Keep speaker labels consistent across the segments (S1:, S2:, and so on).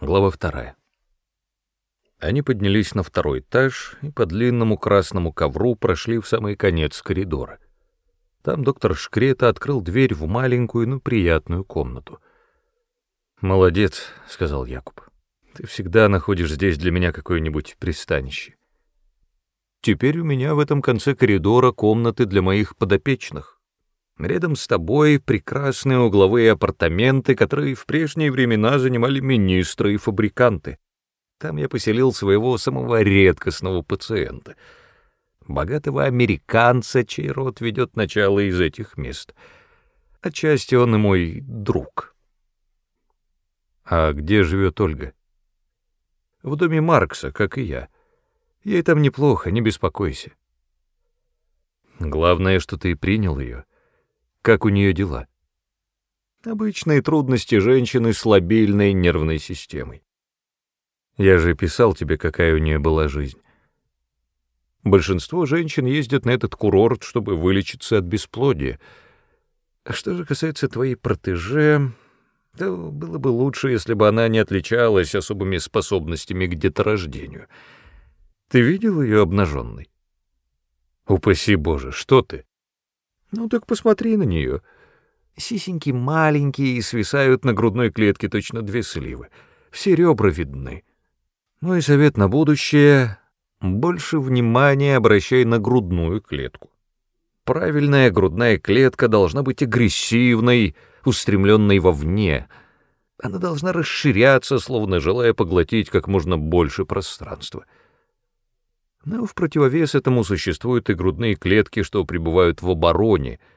S1: Глава вторая. Они поднялись на второй этаж и по длинному красному ковру прошли в самый конец коридора. Там доктор Шкрета открыл дверь в маленькую, но приятную комнату. «Молодец», — сказал Якуб. «Ты всегда находишь здесь для меня какое-нибудь пристанище. Теперь у меня в этом конце коридора комнаты для моих подопечных. Рядом с тобой прекрасные угловые апартаменты, которые в прежние времена занимали министры и фабриканты. Там я поселил своего самого редкостного пациента, богатого американца, чей род ведет начало из этих мест. Отчасти он и мой друг. А где живет Ольга? В доме Маркса, как и я. Ей там неплохо, не беспокойся. Главное, что ты принял ее. Как у нее дела? Обычные трудности женщины с лобильной нервной системой. Я же писал тебе, какая у нее была жизнь. Большинство женщин ездят на этот курорт, чтобы вылечиться от бесплодия. А что же касается твоей протеже, то было бы лучше, если бы она не отличалась особыми способностями к деторождению. Ты видел ее обнаженной? Упаси Боже, что ты? Ну так посмотри на нее. Сисеньки маленькие и свисают на грудной клетке точно две сливы. Все ребра видны. Ну совет на будущее — больше внимания обращай на грудную клетку. Правильная грудная клетка должна быть агрессивной, устремленной вовне. Она должна расширяться, словно желая поглотить как можно больше пространства. Но в противовес этому существуют и грудные клетки, что пребывают в обороне —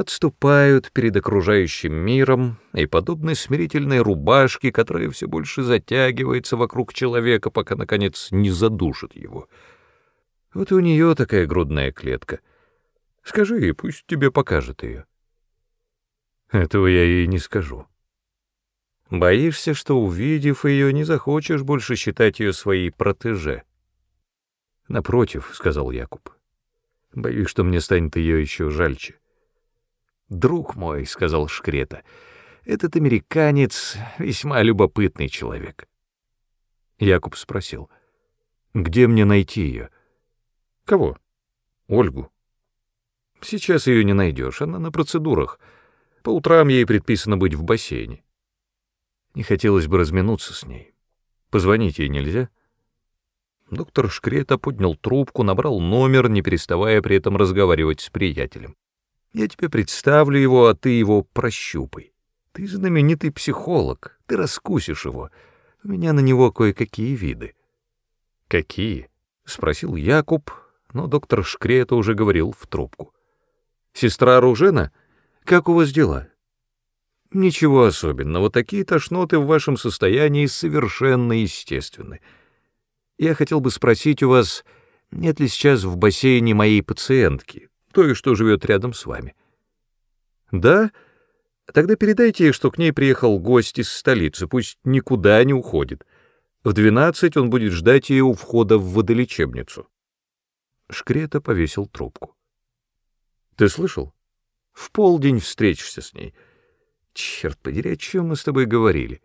S1: отступают перед окружающим миром и подобны смирительной рубашке, которая все больше затягивается вокруг человека, пока, наконец, не задушит его. Вот у нее такая грудная клетка. Скажи ей, пусть тебе покажет ее. Этого я ей не скажу. Боишься, что, увидев ее, не захочешь больше считать ее своей протеже? Напротив, — сказал Якуб, — боюсь, что мне станет ее еще жальче. «Друг мой», — сказал Шкрета, — «этот американец весьма любопытный человек». Якуб спросил, «Где мне найти ее?» «Кого?» «Ольгу». «Сейчас ее не найдешь, она на процедурах. По утрам ей предписано быть в бассейне. Не хотелось бы разминуться с ней. Позвонить ей нельзя?» Доктор Шкрета поднял трубку, набрал номер, не переставая при этом разговаривать с приятелем. Я тебе представлю его, а ты его прощупай. Ты знаменитый психолог, ты раскусишь его. У меня на него кое-какие виды». «Какие?» — спросил Якуб, но доктор Шкрета уже говорил в трубку. «Сестра Ружена, как у вас дела?» «Ничего особенного, такие тошноты в вашем состоянии совершенно естественны. Я хотел бы спросить у вас, нет ли сейчас в бассейне моей пациентки, той, что живет рядом с вами. Да? Тогда передайте ей, что к ней приехал гость из столицы, пусть никуда не уходит. В двенадцать он будет ждать ее у входа в водолечебницу. Шкрета повесил трубку. Ты слышал? В полдень встретишься с ней. Черт подери, о чем мы с тобой говорили?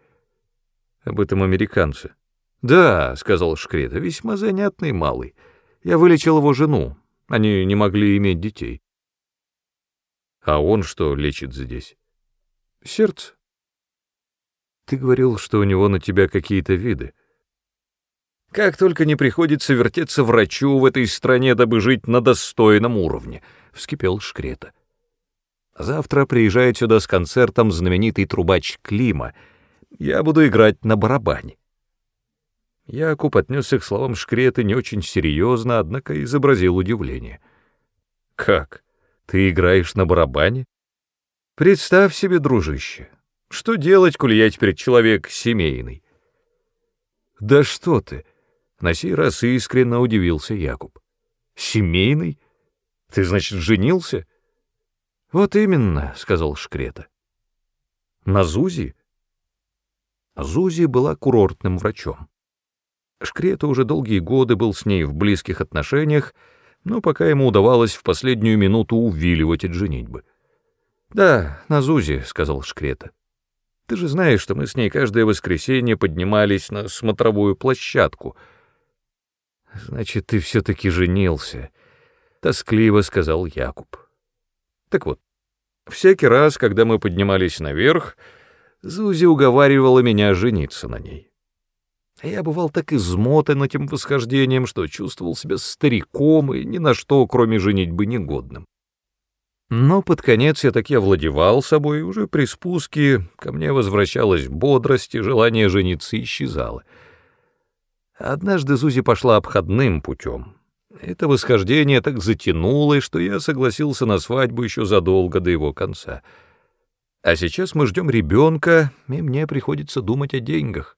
S1: Об этом американце. Да, сказал Шкрета, весьма занятный малый. Я вылечил его жену, они не могли иметь детей. А он что лечит здесь? Сердце. Ты говорил, что у него на тебя какие-то виды. Как только не приходится вертеться врачу в этой стране, дабы жить на достойном уровне, — вскипел Шкрета. Завтра приезжает сюда с концертом знаменитый трубач Клима. Я буду играть на барабане. Якуб отнесся к словам Шкреты не очень серьезно, однако изобразил удивление. «Как? Ты играешь на барабане?» «Представь себе, дружище, что делать, коли я теперь человек семейный?» «Да что ты!» — на сей раз искренне удивился Якуб. «Семейный? Ты, значит, женился?» «Вот именно», — сказал Шкрета. «На Зузи?» Зузи была курортным врачом. Шкрета уже долгие годы был с ней в близких отношениях, но пока ему удавалось в последнюю минуту увиливать от женитьбы. «Да, на Зузе», — сказал Шкрета. Ты же знаешь, что мы с ней каждое воскресенье поднимались на смотровую площадку. Значит, ты все-таки женился, — тоскливо сказал Якуб. Так вот, всякий раз, когда мы поднимались наверх, Зузи уговаривала меня жениться на ней. Я бывал так измотан этим восхождением, что чувствовал себя стариком и ни на что, кроме женитьбы, негодным. Но под конец я таки овладевал собой, и уже при спуске ко мне возвращалась бодрость, и желание жениться исчезало. Однажды Зузи пошла обходным путем. Это восхождение так затянулось, что я согласился на свадьбу еще задолго до его конца. А сейчас мы ждем ребенка, и мне приходится думать о деньгах.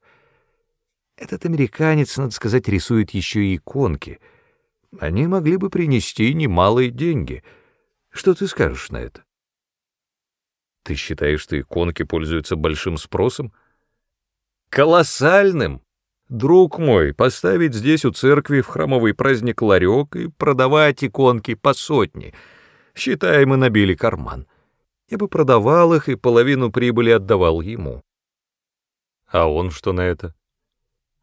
S1: Этот американец, надо сказать, рисует еще и иконки. Они могли бы принести немалые деньги — что ты скажешь на это? Ты считаешь, что иконки пользуются большим спросом? Колоссальным! Друг мой, поставить здесь у церкви в храмовый праздник ларек и продавать иконки по сотне. Считай, мы набили карман. Я бы продавал их и половину прибыли отдавал ему. А он что на это?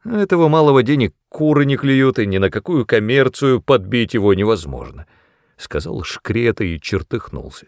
S1: Этого малого денег куры не клюют, и ни на какую коммерцию подбить его невозможно. — сказал Шкрета и чертыхнулся.